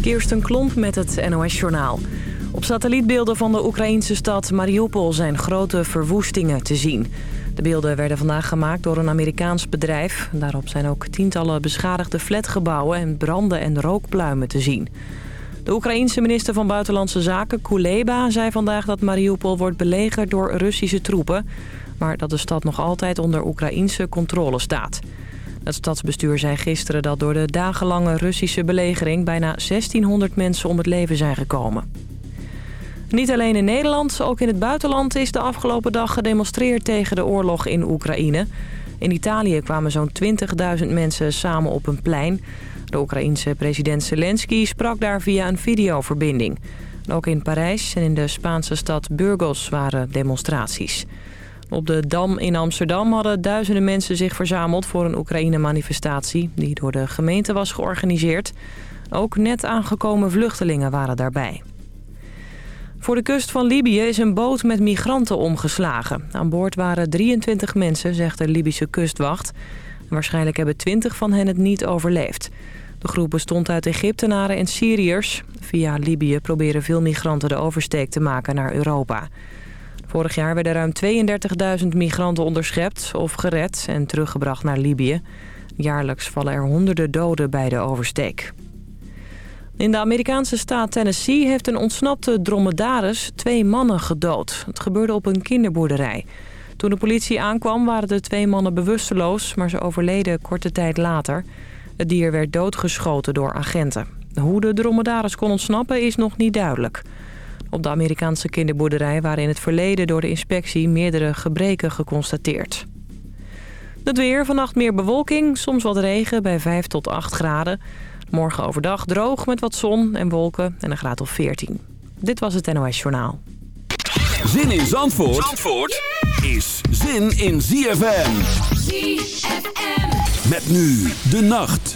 Kirsten Klomp met het NOS-journaal. Op satellietbeelden van de Oekraïnse stad Mariupol zijn grote verwoestingen te zien. De beelden werden vandaag gemaakt door een Amerikaans bedrijf. Daarop zijn ook tientallen beschadigde flatgebouwen en branden en rookpluimen te zien. De Oekraïense minister van Buitenlandse Zaken, Kuleba, zei vandaag dat Mariupol wordt belegerd door Russische troepen... maar dat de stad nog altijd onder Oekraïense controle staat. Het stadsbestuur zei gisteren dat door de dagenlange Russische belegering... bijna 1600 mensen om het leven zijn gekomen. Niet alleen in Nederland, ook in het buitenland is de afgelopen dag gedemonstreerd tegen de oorlog in Oekraïne. In Italië kwamen zo'n 20.000 mensen samen op een plein. De Oekraïense president Zelensky sprak daar via een videoverbinding. Ook in Parijs en in de Spaanse stad Burgos waren demonstraties. Op de Dam in Amsterdam hadden duizenden mensen zich verzameld voor een Oekraïne-manifestatie... die door de gemeente was georganiseerd. Ook net aangekomen vluchtelingen waren daarbij. Voor de kust van Libië is een boot met migranten omgeslagen. Aan boord waren 23 mensen, zegt de Libische kustwacht. Waarschijnlijk hebben 20 van hen het niet overleefd. De groep bestond uit Egyptenaren en Syriërs. Via Libië proberen veel migranten de oversteek te maken naar Europa. Vorig jaar werden ruim 32.000 migranten onderschept of gered en teruggebracht naar Libië. Jaarlijks vallen er honderden doden bij de oversteek. In de Amerikaanse staat Tennessee heeft een ontsnapte dromedaris twee mannen gedood. Het gebeurde op een kinderboerderij. Toen de politie aankwam waren de twee mannen bewusteloos, maar ze overleden korte tijd later. Het dier werd doodgeschoten door agenten. Hoe de dromedaris kon ontsnappen is nog niet duidelijk. Op de Amerikaanse kinderboerderij waren in het verleden door de inspectie meerdere gebreken geconstateerd. Het weer, vannacht meer bewolking, soms wat regen bij 5 tot 8 graden. Morgen overdag droog met wat zon en wolken en een graad of 14. Dit was het NOS Journaal. Zin in Zandvoort, Zandvoort is zin in ZFM. ZFM. Met nu de nacht.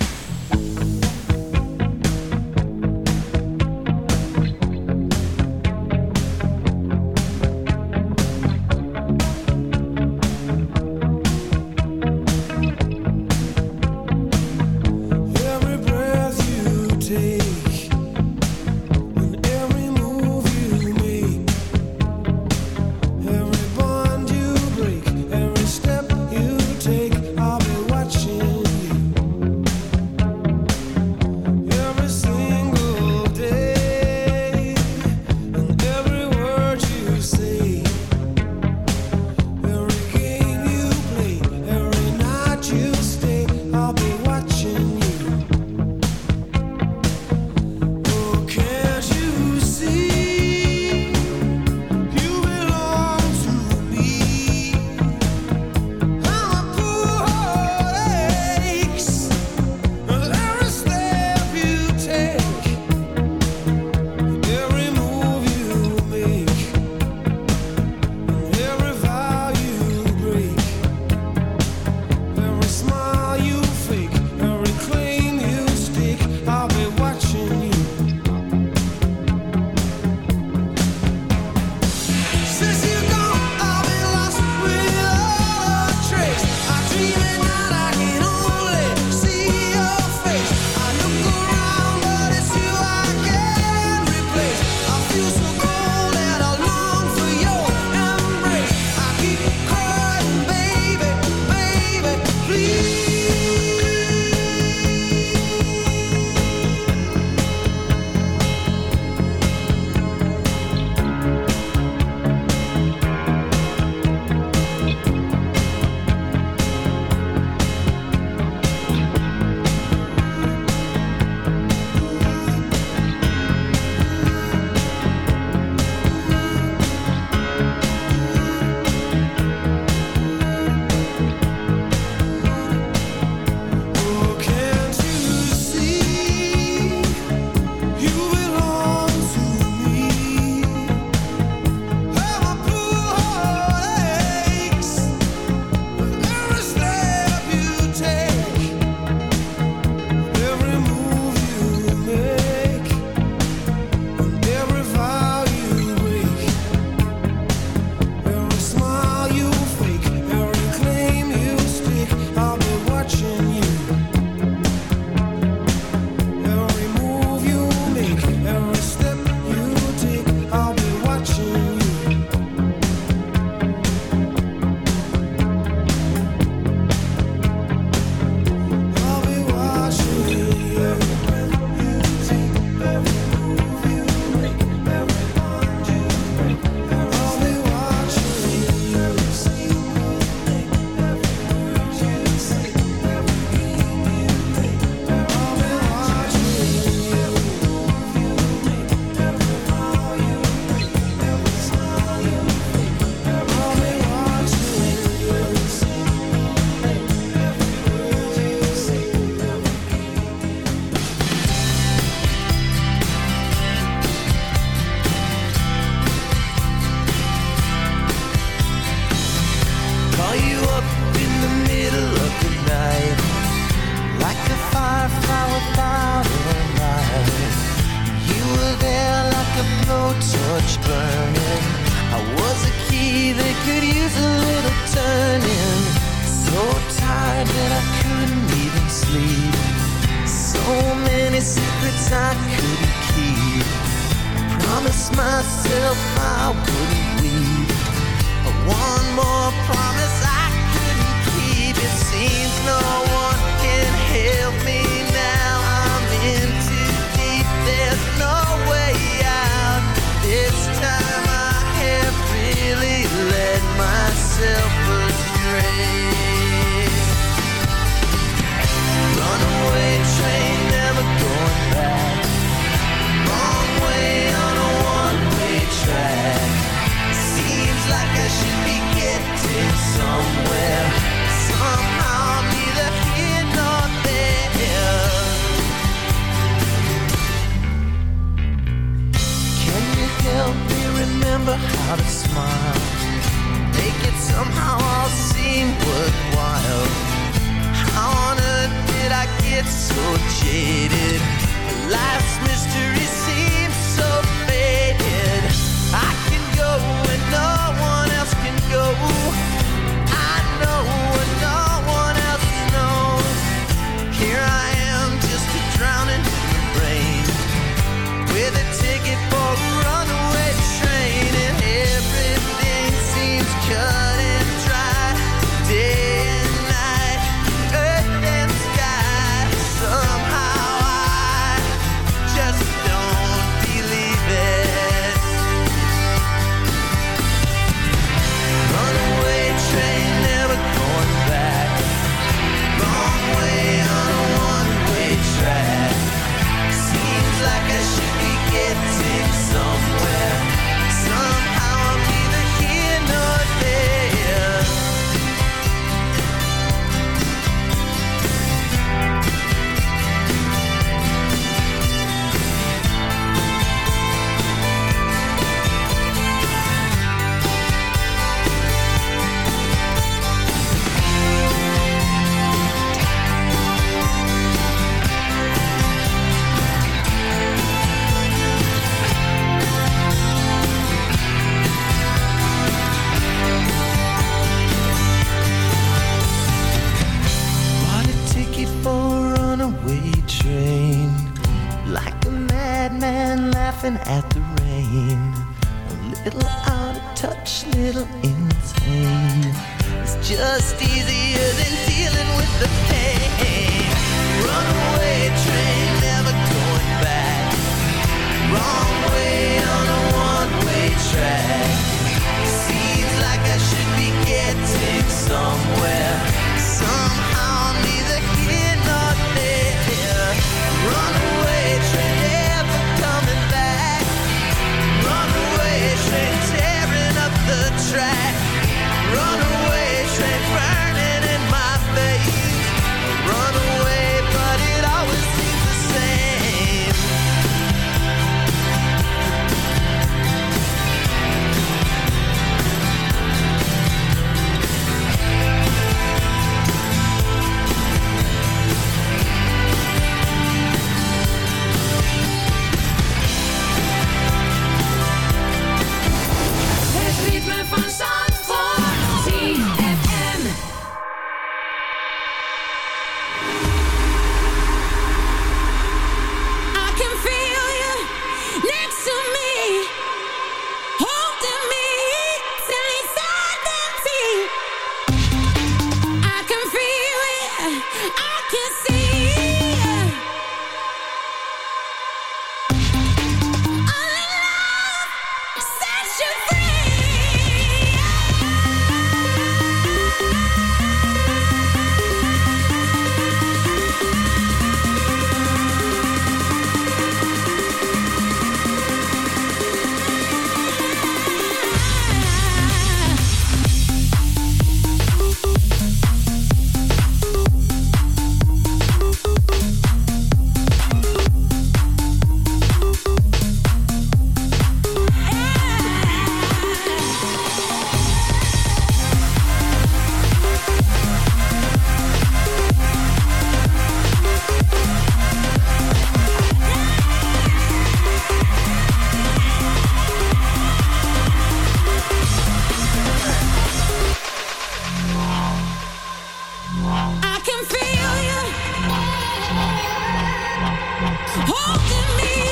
look at me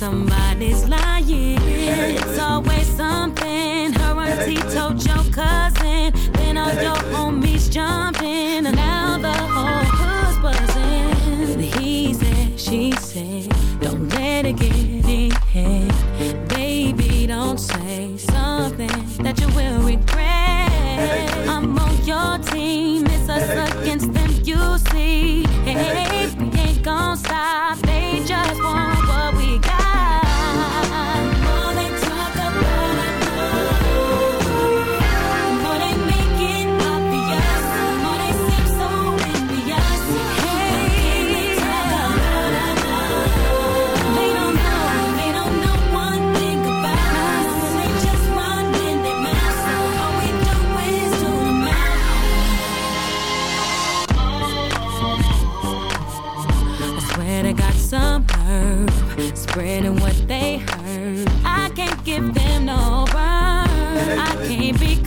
somebody's lying. It's always something. Her auntie told your cousin. Then all your homies jumping.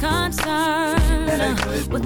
Concerned with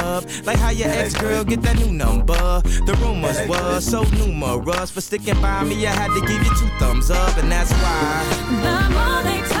Like how your ex girl get that new number. The rumors was so numerous. For sticking by me, I had to give you two thumbs up, and that's why. The more they talk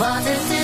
But this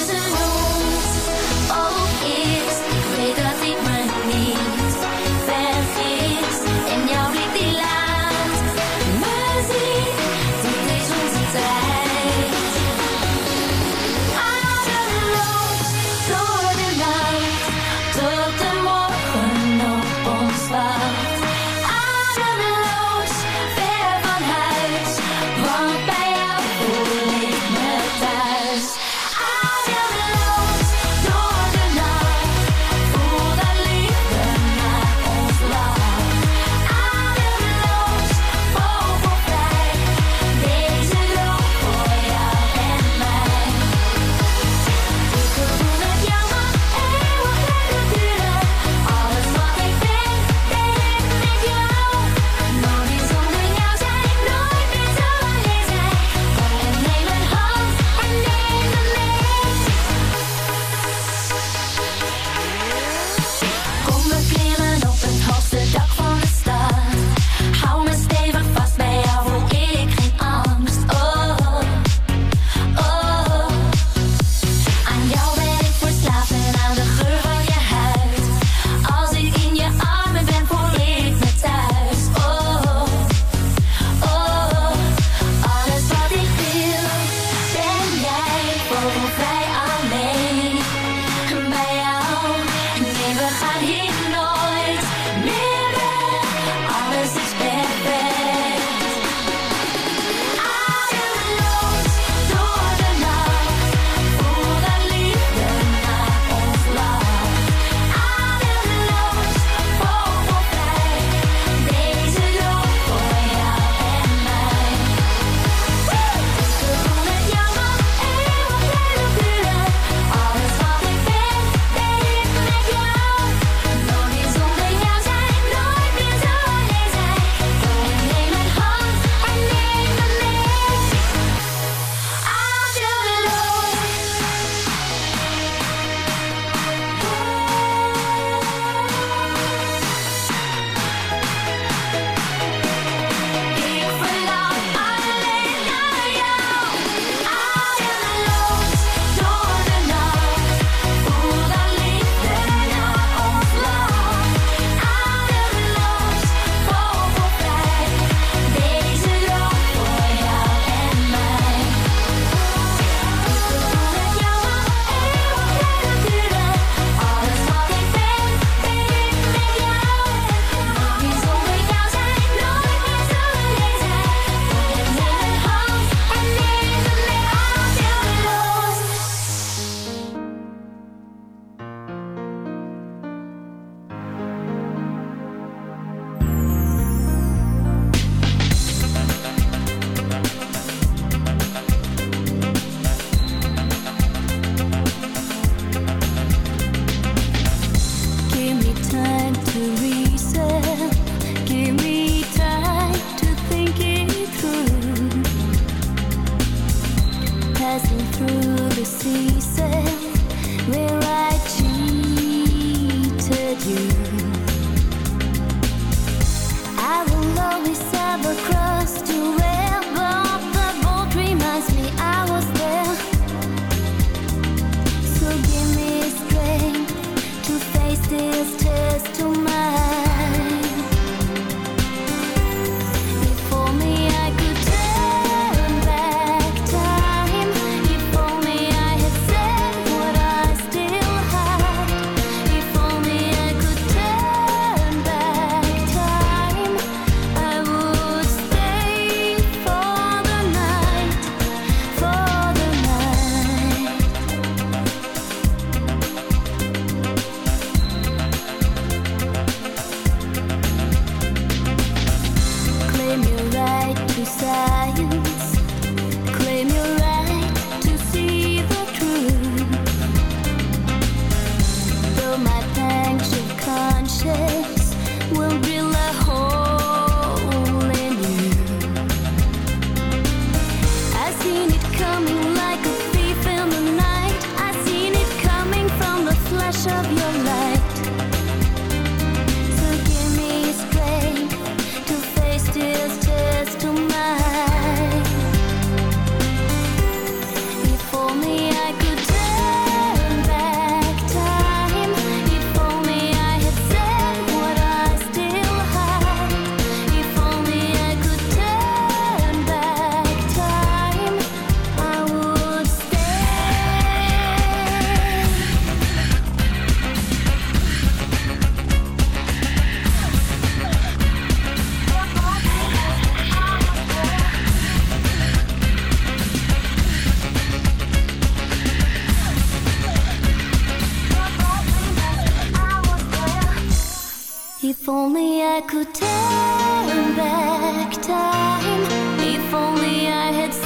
Going back time, if only I had.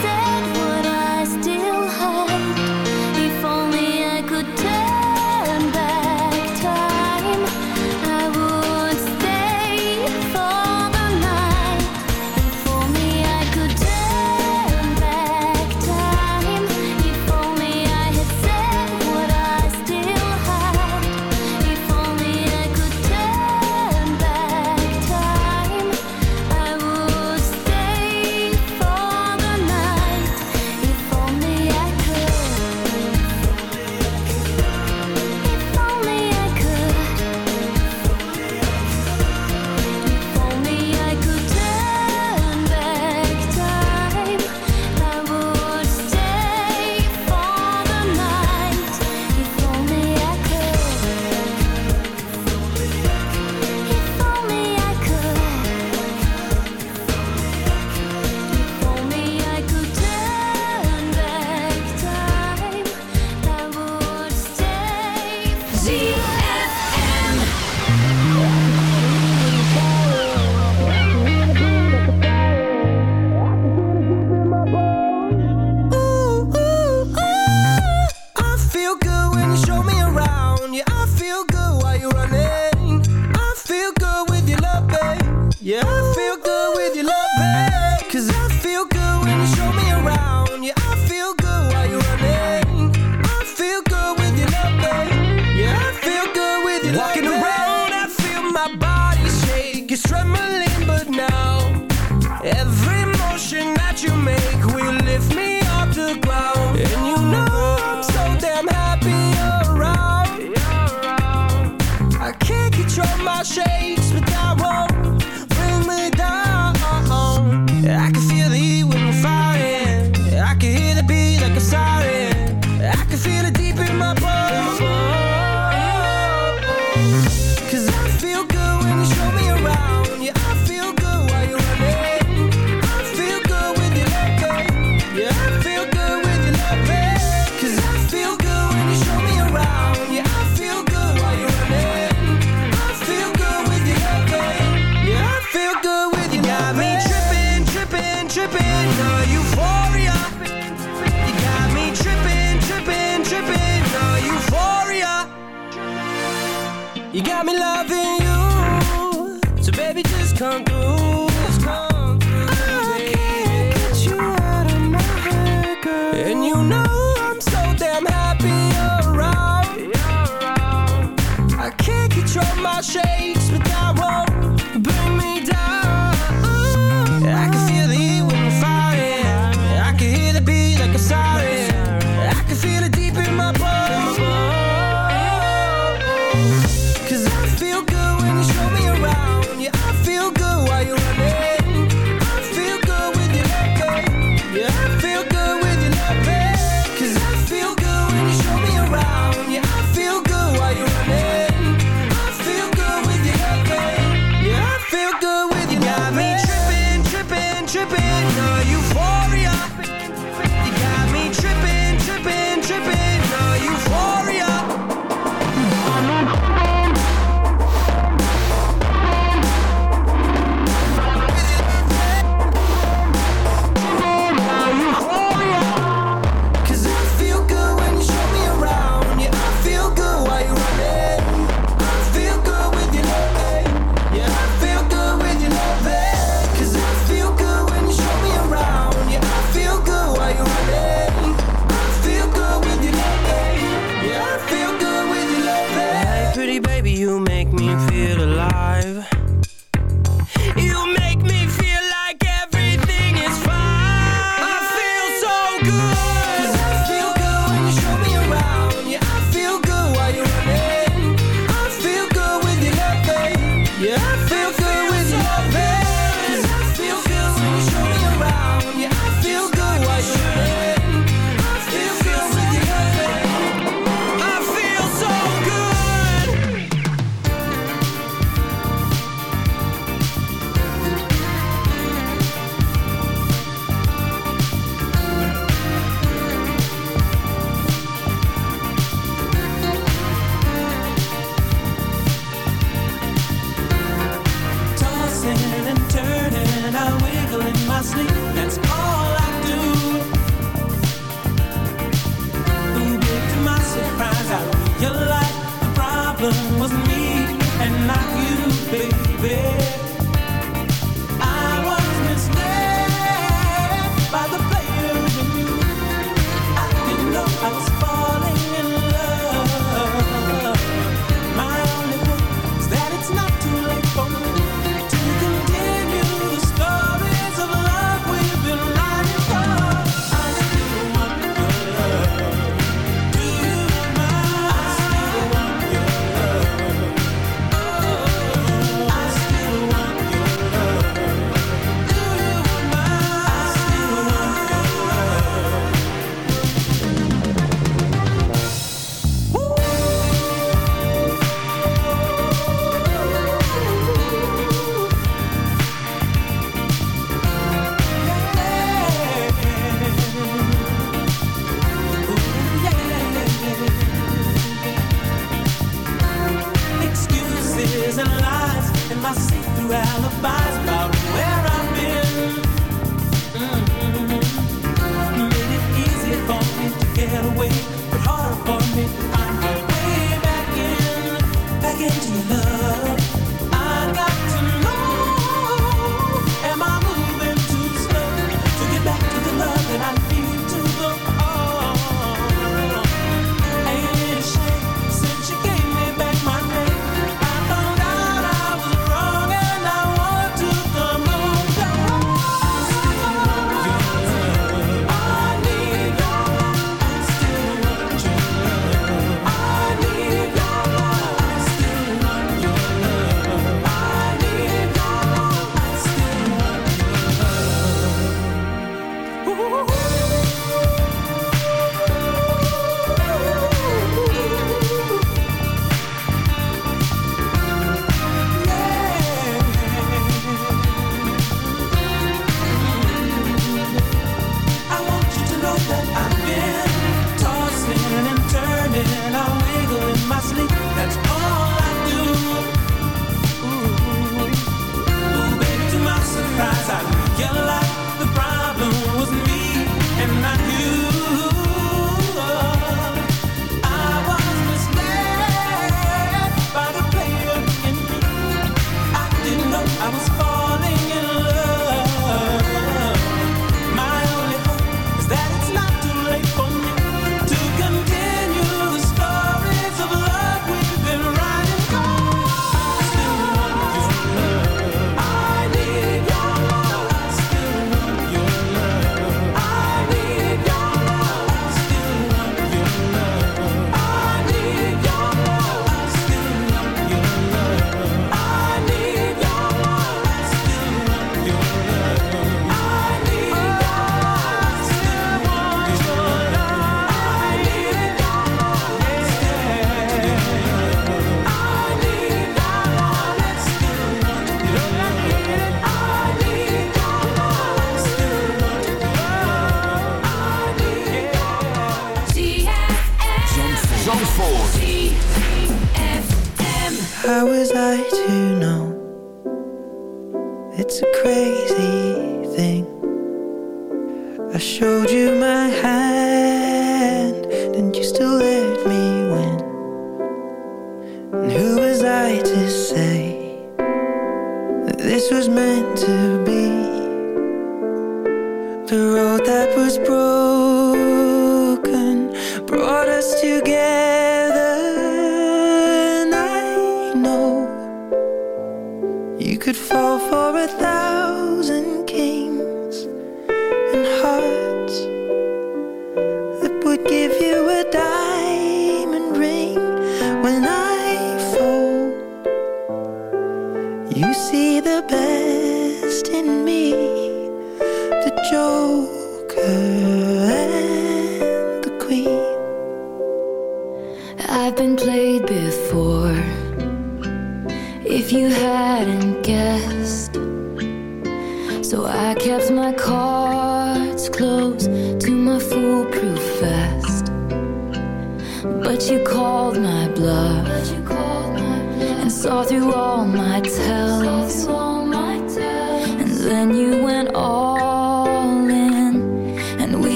shade.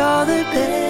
Saw the best